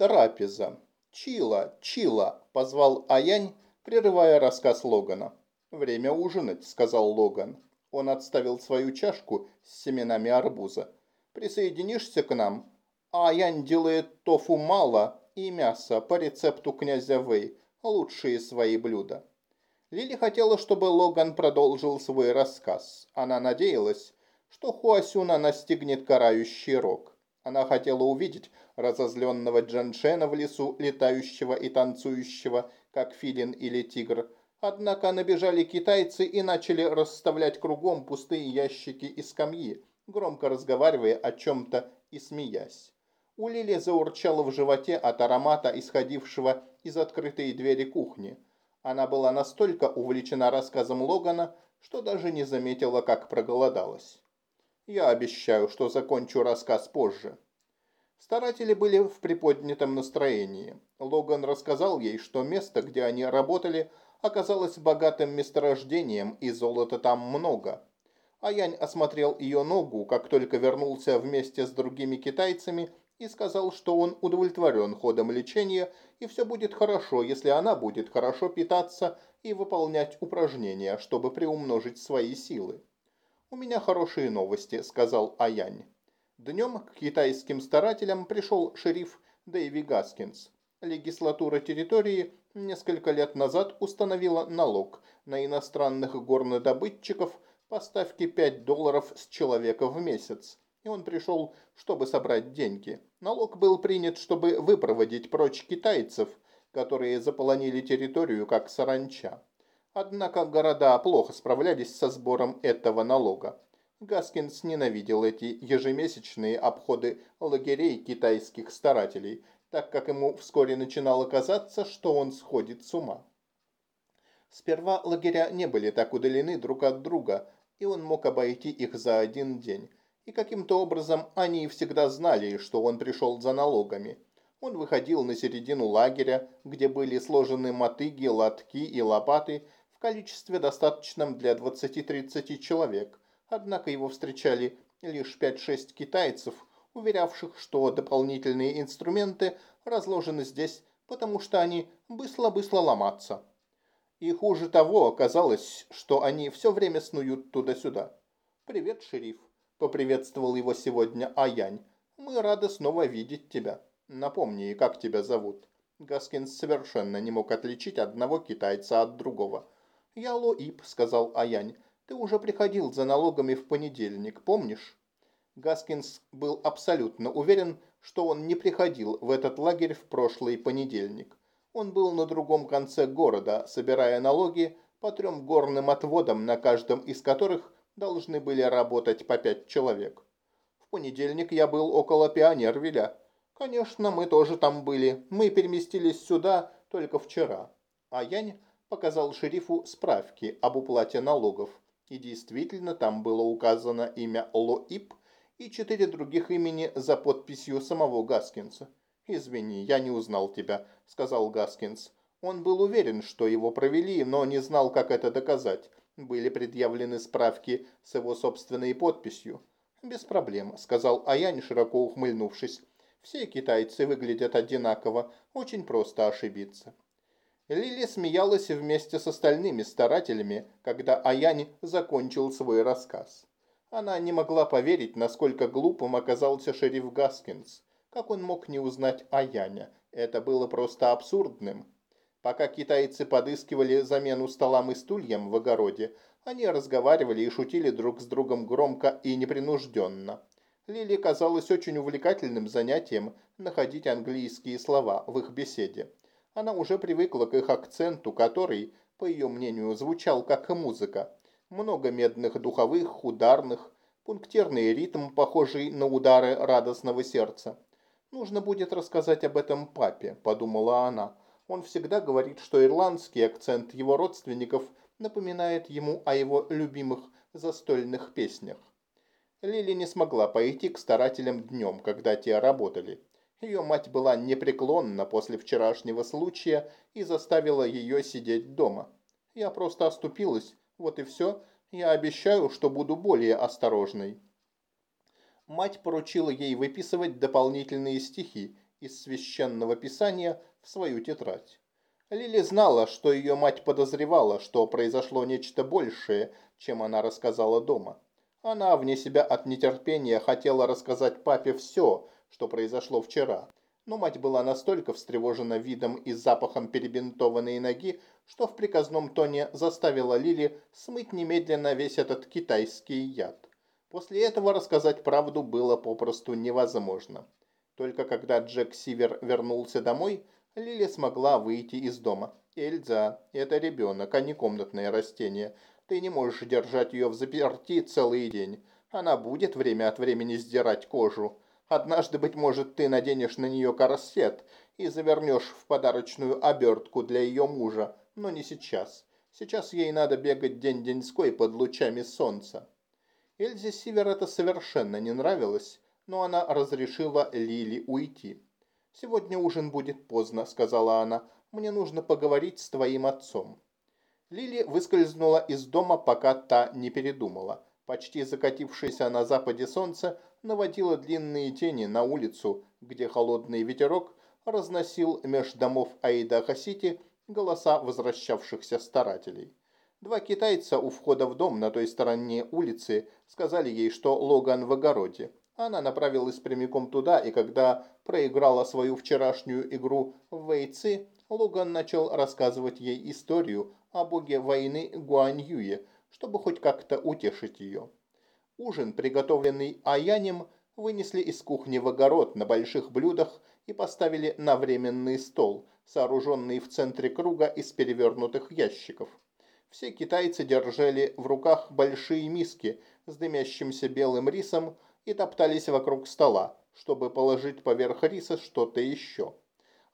Трапеза. Чила, Чила, позвал Аянь, прерывая рассказ Логана. «Время ужинать», — сказал Логан. Он отставил свою чашку с семенами арбуза. «Присоединишься к нам?» Аянь делает тофу мало и мясо по рецепту князя Вэй, лучшие свои блюда. Лили хотела, чтобы Логан продолжил свой рассказ. Она надеялась, что Хуасюна настигнет карающий рог. Она хотела увидеть разозленного Джаншена в лесу, летающего и танцующего, как филин или тигр. Однако набежали китайцы и начали расставлять кругом пустые ящики и скамьи, громко разговаривая о чем-то и смеясь. У Лили заурчало в животе от аромата, исходившего из открытой двери кухни. Она была настолько увлечена рассказом Логана, что даже не заметила, как проголодалась. Я обещаю, что закончу рассказ позже. Старатели были в приподнятом настроении. Логан рассказал ей, что место, где они работали, оказалось богатым месторождением, и золота там много. Аянь осмотрел ее ногу, как только вернулся вместе с другими китайцами и сказал, что он удовлетворен ходом лечения и все будет хорошо, если она будет хорошо питаться и выполнять упражнения, чтобы приумножить свои силы. «У меня хорошие новости», — сказал Аянь. Днем к китайским старателям пришел шериф Дэйви Гаскинс. Легислатура территории несколько лет назад установила налог на иностранных горнодобытчиков по ставке 5 долларов с человека в месяц и он пришел, чтобы собрать деньги. Налог был принят, чтобы выпроводить прочь китайцев, которые заполонили территорию как саранча. Однако города плохо справлялись со сбором этого налога. Гаскинс ненавидел эти ежемесячные обходы лагерей китайских старателей, так как ему вскоре начинало казаться, что он сходит с ума. Сперва лагеря не были так удалены друг от друга, и он мог обойти их за один день и каким-то образом они всегда знали, что он пришел за налогами. Он выходил на середину лагеря, где были сложены мотыги, лотки и лопаты количестве достаточном для 20-30 человек, однако его встречали лишь 5-6 китайцев, уверявших, что дополнительные инструменты разложены здесь, потому что они быстро-быстро ломаться. И хуже того оказалось, что они все время снуют туда-сюда. «Привет, шериф», Поприветствовал его сегодня Аянь. «Мы рады снова видеть тебя. Напомни, как тебя зовут?» Гаскинс совершенно не мог отличить одного китайца от другого. «Я Ло Ип», — сказал Аянь. «Ты уже приходил за налогами в понедельник, помнишь?» Гаскинс был абсолютно уверен, что он не приходил в этот лагерь в прошлый понедельник. Он был на другом конце города, собирая налоги по трем горным отводам, на каждом из которых должны были работать по пять человек. В понедельник я был около Пионервиля. Конечно, мы тоже там были. Мы переместились сюда только вчера. А Янь показал шерифу справки об уплате налогов. И действительно, там было указано имя Лоип и четыре других имени за подписью самого Гаскинса. «Извини, я не узнал тебя», — сказал Гаскинс. Он был уверен, что его провели, но не знал, как это доказать были предъявлены справки с его собственной подписью. «Без проблем», — сказал Аянь, широко ухмыльнувшись. «Все китайцы выглядят одинаково, очень просто ошибиться». Лили смеялась вместе с остальными старателями, когда Аянь закончил свой рассказ. Она не могла поверить, насколько глупым оказался шериф Гаскинс. Как он мог не узнать Аяня? Это было просто абсурдным. Пока китайцы подыскивали замену столам и стульям в огороде, они разговаривали и шутили друг с другом громко и непринужденно. Лили казалось очень увлекательным занятием находить английские слова в их беседе. Она уже привыкла к их акценту, который, по ее мнению, звучал как музыка. Много медных духовых, ударных, пунктирный ритм, похожий на удары радостного сердца. «Нужно будет рассказать об этом папе», – подумала она. Он всегда говорит, что ирландский акцент его родственников напоминает ему о его любимых застольных песнях. Лили не смогла пойти к старателям днем, когда те работали. Ее мать была непреклонна после вчерашнего случая и заставила ее сидеть дома. Я просто оступилась, вот и все. Я обещаю, что буду более осторожной. Мать поручила ей выписывать дополнительные стихи из священного писания в свою тетрадь. Лили знала, что ее мать подозревала, что произошло нечто большее, чем она рассказала дома. Она, вне себя от нетерпения, хотела рассказать папе все, что произошло вчера. Но мать была настолько встревожена видом и запахом перебинтованной ноги, что в приказном тоне заставила Лили смыть немедленно весь этот китайский яд. После этого рассказать правду было попросту невозможно. Только когда Джек Сивер вернулся домой, Лили смогла выйти из дома. «Эльза, это ребенок, а не комнатное растение. Ты не можешь держать ее в заперти целый день. Она будет время от времени сдирать кожу. Однажды, быть может, ты наденешь на нее корсет и завернешь в подарочную обертку для ее мужа, но не сейчас. Сейчас ей надо бегать день-деньской под лучами солнца. Эльзе Сивер это совершенно не нравилось, но она разрешила Лили уйти. «Сегодня ужин будет поздно», — сказала она. «Мне нужно поговорить с твоим отцом». Лили выскользнула из дома, пока та не передумала. Почти закатившееся на западе солнце наводило длинные тени на улицу, где холодный ветерок разносил меж домов Айдаха-Сити голоса возвращавшихся старателей. Два китайца у входа в дом на той стороне улицы сказали ей, что Логан в огороде. Она направилась прямиком туда, и когда проиграла свою вчерашнюю игру в Вейцы, Логан начал рассказывать ей историю о боге войны Гуаньюе, чтобы хоть как-то утешить ее. Ужин, приготовленный Аянем, вынесли из кухни в огород на больших блюдах и поставили на временный стол, сооруженный в центре круга из перевернутых ящиков. Все китайцы держали в руках большие миски с дымящимся белым рисом и топтались вокруг стола, чтобы положить поверх риса что-то еще.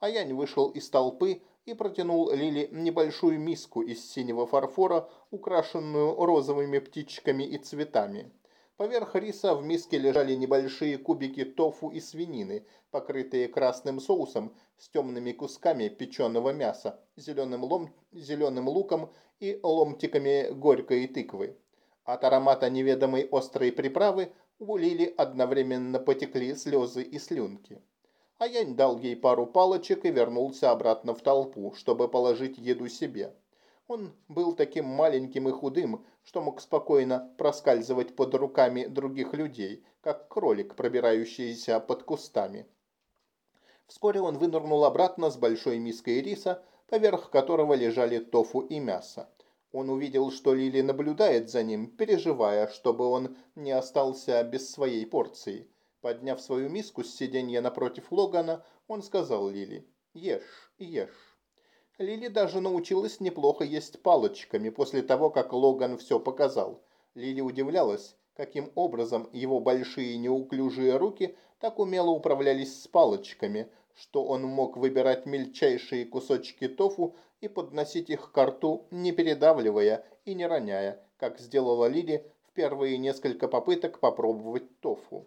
Аянь вышел из толпы и протянул Лили небольшую миску из синего фарфора, украшенную розовыми птичками и цветами. Поверх риса в миске лежали небольшие кубики тофу и свинины, покрытые красным соусом с темными кусками печеного мяса, зеленым, лом... зеленым луком и ломтиками горькой тыквы. От аромата неведомой острой приправы у Лили одновременно потекли слезы и слюнки. А дал ей пару палочек и вернулся обратно в толпу, чтобы положить еду себе. Он был таким маленьким и худым, что мог спокойно проскальзывать под руками других людей, как кролик, пробирающийся под кустами. Вскоре он вынырнул обратно с большой миской риса, поверх которого лежали тофу и мясо. Он увидел, что Лили наблюдает за ним, переживая, чтобы он не остался без своей порции. Подняв свою миску с сиденья напротив Логана, он сказал Лили «Ешь, ешь». Лили даже научилась неплохо есть палочками после того, как Логан все показал. Лили удивлялась, каким образом его большие неуклюжие руки так умело управлялись с палочками, что он мог выбирать мельчайшие кусочки тофу и подносить их к рту, не передавливая и не роняя, как сделала Лили в первые несколько попыток попробовать тофу.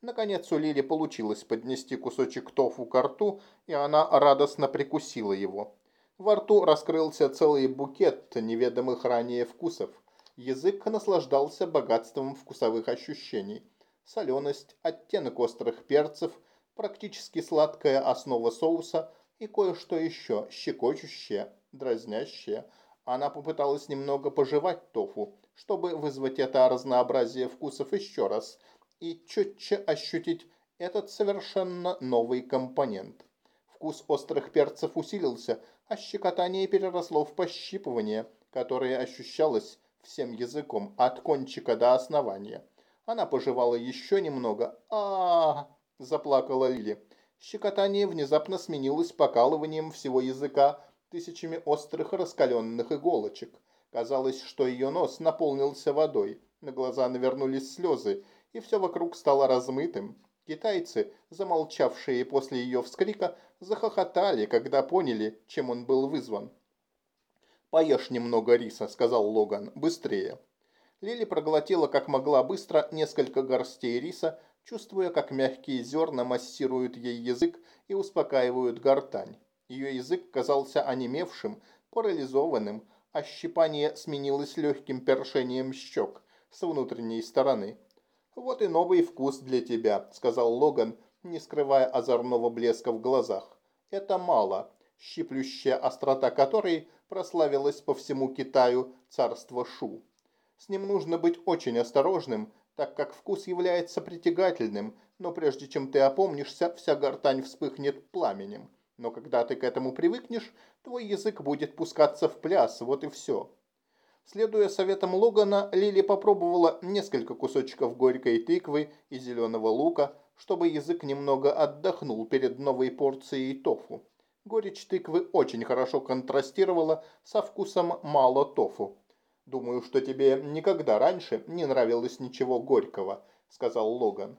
Наконец у Лили получилось поднести кусочек тофу к рту, и она радостно прикусила его. Во рту раскрылся целый букет неведомых ранее вкусов. Язык наслаждался богатством вкусовых ощущений. Соленость, оттенок острых перцев, практически сладкая основа соуса и кое-что еще щекочущее, дразнящее. Она попыталась немного пожевать тофу, чтобы вызвать это разнообразие вкусов еще раз и четче ощутить этот совершенно новый компонент. Вкус острых перцев усилился, а щекотание переросло в пощипывание, которое ощущалось всем языком от кончика до основания. Она пожевала еще немного. а, заплакала Лили. Щекотание внезапно сменилось покалыванием всего языка тысячами острых раскаленных иголочек. Казалось, что ее нос наполнился водой, на глаза навернулись слезы, и все вокруг стало размытым. Китайцы, замолчавшие после ее вскрика, захохотали, когда поняли, чем он был вызван. «Поешь немного риса», — сказал Логан, — «быстрее». Лили проглотила как могла быстро несколько горстей риса, чувствуя, как мягкие зерна массируют ей язык и успокаивают гортань. Ее язык казался онемевшим, парализованным, а щипание сменилось легким першением щек с внутренней стороны. «Вот и новый вкус для тебя», — сказал Логан, не скрывая озорного блеска в глазах. «Это мало, щиплющая острота которой прославилась по всему Китаю царство Шу. С ним нужно быть очень осторожным, так как вкус является притягательным, но прежде чем ты опомнишься, вся гортань вспыхнет пламенем. Но когда ты к этому привыкнешь, твой язык будет пускаться в пляс, вот и все. Следуя советам Логана, Лили попробовала несколько кусочков горькой тыквы и зеленого лука, чтобы язык немного отдохнул перед новой порцией тофу. Горечь тыквы очень хорошо контрастировала со вкусом мало тофу. «Думаю, что тебе никогда раньше не нравилось ничего горького», — сказал Логан.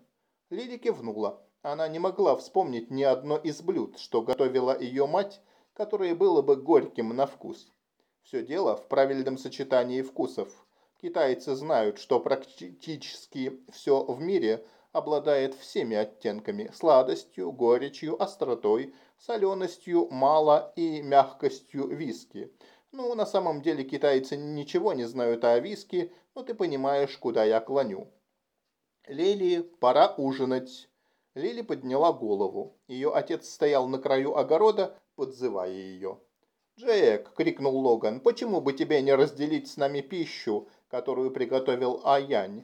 Лили кивнула. Она не могла вспомнить ни одно из блюд, что готовила ее мать, которое было бы горьким на вкус. Все дело в правильном сочетании вкусов. Китайцы знают, что практически все в мире обладает всеми оттенками – сладостью, горечью, остротой, соленостью, мало и мягкостью виски. Ну, на самом деле китайцы ничего не знают о виске, но ты понимаешь, куда я клоню. Лили, пора ужинать. Лили подняла голову. Ее отец стоял на краю огорода, подзывая ее. «Джек!» – крикнул Логан. «Почему бы тебе не разделить с нами пищу, которую приготовил Аянь?»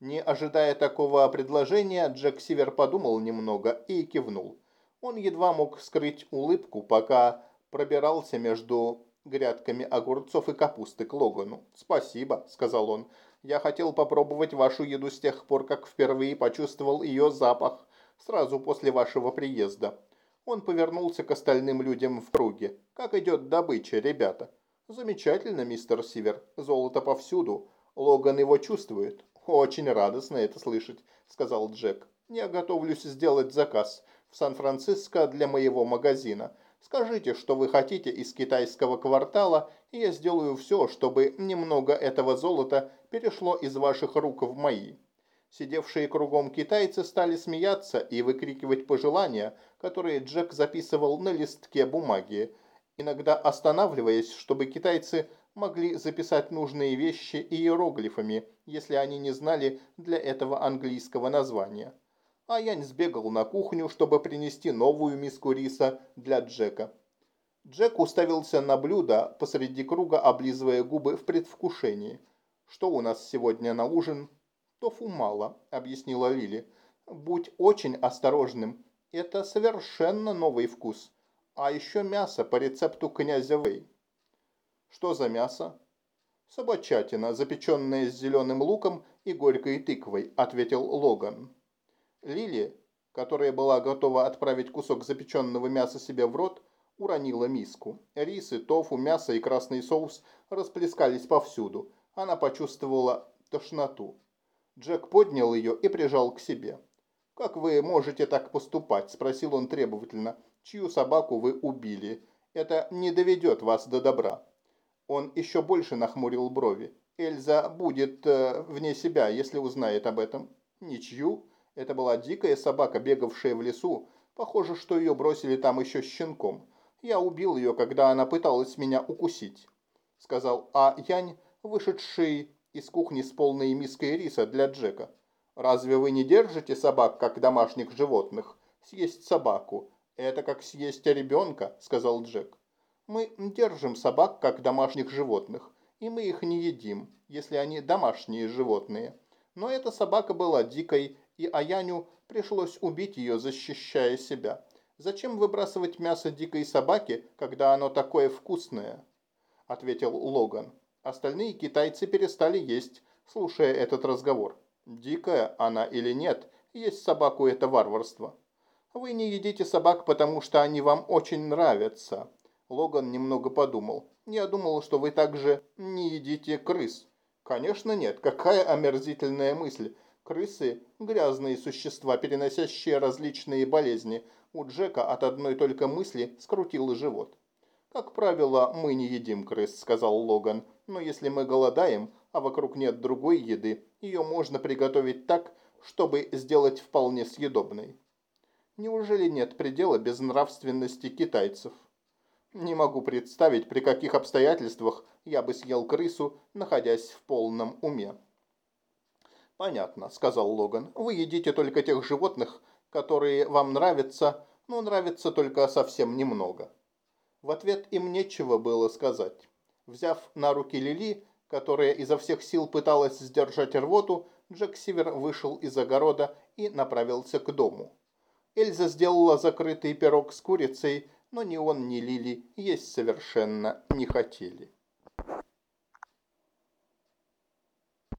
Не ожидая такого предложения, Джек Сивер подумал немного и кивнул. Он едва мог скрыть улыбку, пока пробирался между грядками огурцов и капусты к Логану. «Спасибо», – сказал он. «Я хотел попробовать вашу еду с тех пор, как впервые почувствовал ее запах, сразу после вашего приезда. Он повернулся к остальным людям в круге. «Как идет добыча, ребята?» «Замечательно, мистер Сивер. Золото повсюду. Логан его чувствует». «Очень радостно это слышать», — сказал Джек. «Я готовлюсь сделать заказ в Сан-Франциско для моего магазина. Скажите, что вы хотите из китайского квартала, и я сделаю все, чтобы немного этого золота перешло из ваших рук в мои». Сидевшие кругом китайцы стали смеяться и выкрикивать пожелания, которые Джек записывал на листке бумаги, иногда останавливаясь, чтобы китайцы могли записать нужные вещи иероглифами, если они не знали для этого английского названия. А Янь сбегал на кухню, чтобы принести новую миску риса для Джека. Джек уставился на блюдо посреди круга, облизывая губы в предвкушении. «Что у нас сегодня на ужин?» «Тофу мало», — объяснила Лили. «Будь очень осторожным. Это совершенно новый вкус. А еще мясо по рецепту князя Вэй». «Что за мясо?» «Собачатина, запеченная с зеленым луком и горькой тыквой», — ответил Логан. Лили, которая была готова отправить кусок запеченного мяса себе в рот, уронила миску. Рис тофу, мясо и красный соус расплескались повсюду. Она почувствовала тошноту. Джек поднял ее и прижал к себе. «Как вы можете так поступать?» – спросил он требовательно. «Чью собаку вы убили? Это не доведет вас до добра». Он еще больше нахмурил брови. «Эльза будет э, вне себя, если узнает об этом». «Ничью?» Это была дикая собака, бегавшая в лесу. Похоже, что ее бросили там еще щенком. Я убил ее, когда она пыталась меня укусить», – сказал А. Янь, вышедший из кухни с полной миской риса для Джека. «Разве вы не держите собак, как домашних животных? Съесть собаку – это как съесть ребенка», – сказал Джек. «Мы держим собак, как домашних животных, и мы их не едим, если они домашние животные. Но эта собака была дикой, и Аяню пришлось убить ее, защищая себя. Зачем выбрасывать мясо дикой собаки, когда оно такое вкусное?» – ответил Логан. Остальные китайцы перестали есть, слушая этот разговор. Дикая она или нет, есть собаку это варварство. Вы не едите собак, потому что они вам очень нравятся. Логан немного подумал. Я думал, что вы также не едите крыс. Конечно нет, какая омерзительная мысль. Крысы – грязные существа, переносящие различные болезни. У Джека от одной только мысли скрутил живот. «Как правило, мы не едим крыс», – сказал Логан. Но если мы голодаем, а вокруг нет другой еды, ее можно приготовить так, чтобы сделать вполне съедобной. Неужели нет предела безнравственности китайцев? Не могу представить, при каких обстоятельствах я бы съел крысу, находясь в полном уме. «Понятно», — сказал Логан. «Вы едите только тех животных, которые вам нравятся, но нравятся только совсем немного». В ответ им нечего было сказать. Взяв на руки Лили, которая изо всех сил пыталась сдержать рвоту, Джек Сивер вышел из огорода и направился к дому. Эльза сделала закрытый пирог с курицей, но ни он, ни Лили есть совершенно не хотели.